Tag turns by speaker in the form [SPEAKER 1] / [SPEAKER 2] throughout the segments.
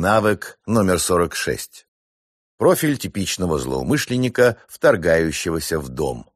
[SPEAKER 1] Навык номер 46. Профиль типичного злоумышленника, вторгающегося в дом.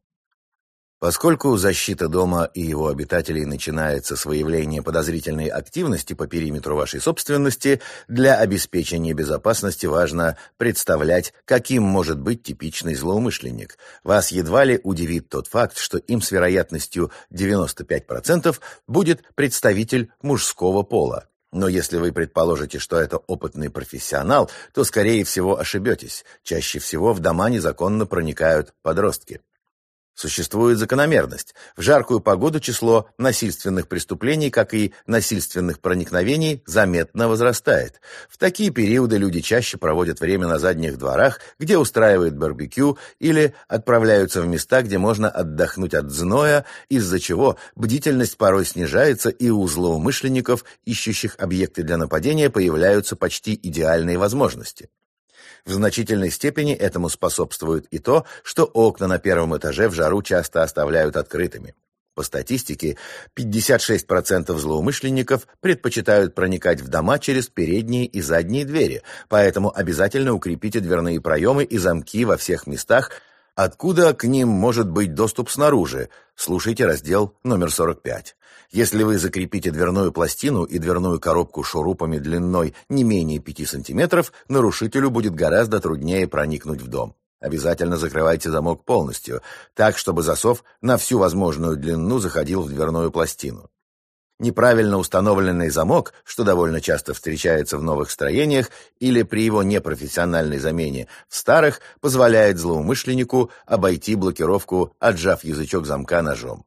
[SPEAKER 1] Поскольку защита дома и его обитателей начинается с выявления подозрительной активности по периметру вашей собственности, для обеспечения безопасности важно представлять, каким может быть типичный злоумышленник. Вас едва ли удивит тот факт, что им с вероятностью 95% будет представитель мужского пола. Но если вы предположите, что это опытный профессионал, то, скорее всего, ошибетесь. Чаще всего в дома незаконно проникают подростки. Существует закономерность. В жаркую погоду число насильственных преступлений, как и насильственных проникновений, заметно возрастает. В такие периоды люди чаще проводят время на задних дворах, где устраивают барбекю, или отправляются в места, где можно отдохнуть от зноя, из-за чего бдительность порой снижается, и у злоумышленников, ищущих объекты для нападения, появляются почти идеальные возможности. В значительной степени этому способствует и то, что окна на первом этаже в жару часто оставляют открытыми. По статистике, 56% злоумышленников предпочитают проникать в дома через передние и задние двери, поэтому обязательно укрепите дверные проемы и замки во всех местах, откуда к ним может быть доступ снаружи. Слушайте раздел номер 45. Если вы закрепите дверную пластину и дверную коробку шурупами длиной не менее 5 см, нарушителю будет гораздо труднее проникнуть в дом. Обязательно закрывайте замок полностью, так, чтобы засов на всю возможную длину заходил в дверную пластину. Неправильно установленный замок, что довольно часто встречается в новых строениях или при его непрофессиональной замене в старых, позволяет злоумышленнику обойти блокировку, отжав язычок замка ножом.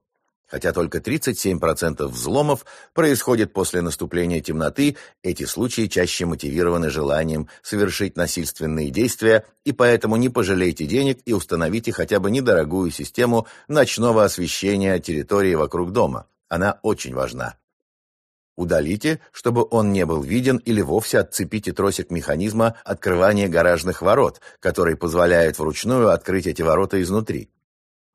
[SPEAKER 1] Хотя только 37% взломов происходит после наступления темноты, эти случаи чаще мотивированы желанием совершить насильственные действия, и поэтому не пожалейте денег и установите хотя бы недорогую систему ночного освещения территории вокруг дома. Она очень важна. Удалите, чтобы он не был виден, или вовсе отцепите тросик механизма открывания гаражных ворот, который позволяет вручную открыть эти ворота изнутри.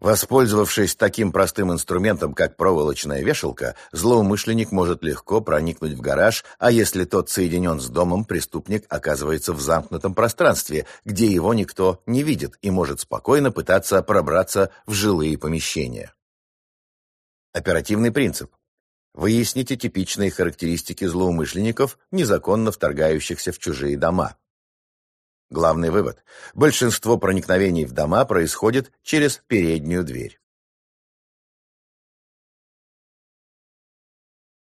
[SPEAKER 1] Воспользовавшись таким простым инструментом, как проволочная вешалка, злоумышленник может легко проникнуть в гараж, а если тот соединен с домом, преступник оказывается в замкнутом пространстве, где его никто не видит и может спокойно пытаться пробраться в жилые помещения. Оперативный принцип. Выясните типичные характеристики злоумышленников, незаконно вторгающихся в чужие дома. Главный вывод. Большинство проникновений в дома происходит через переднюю дверь.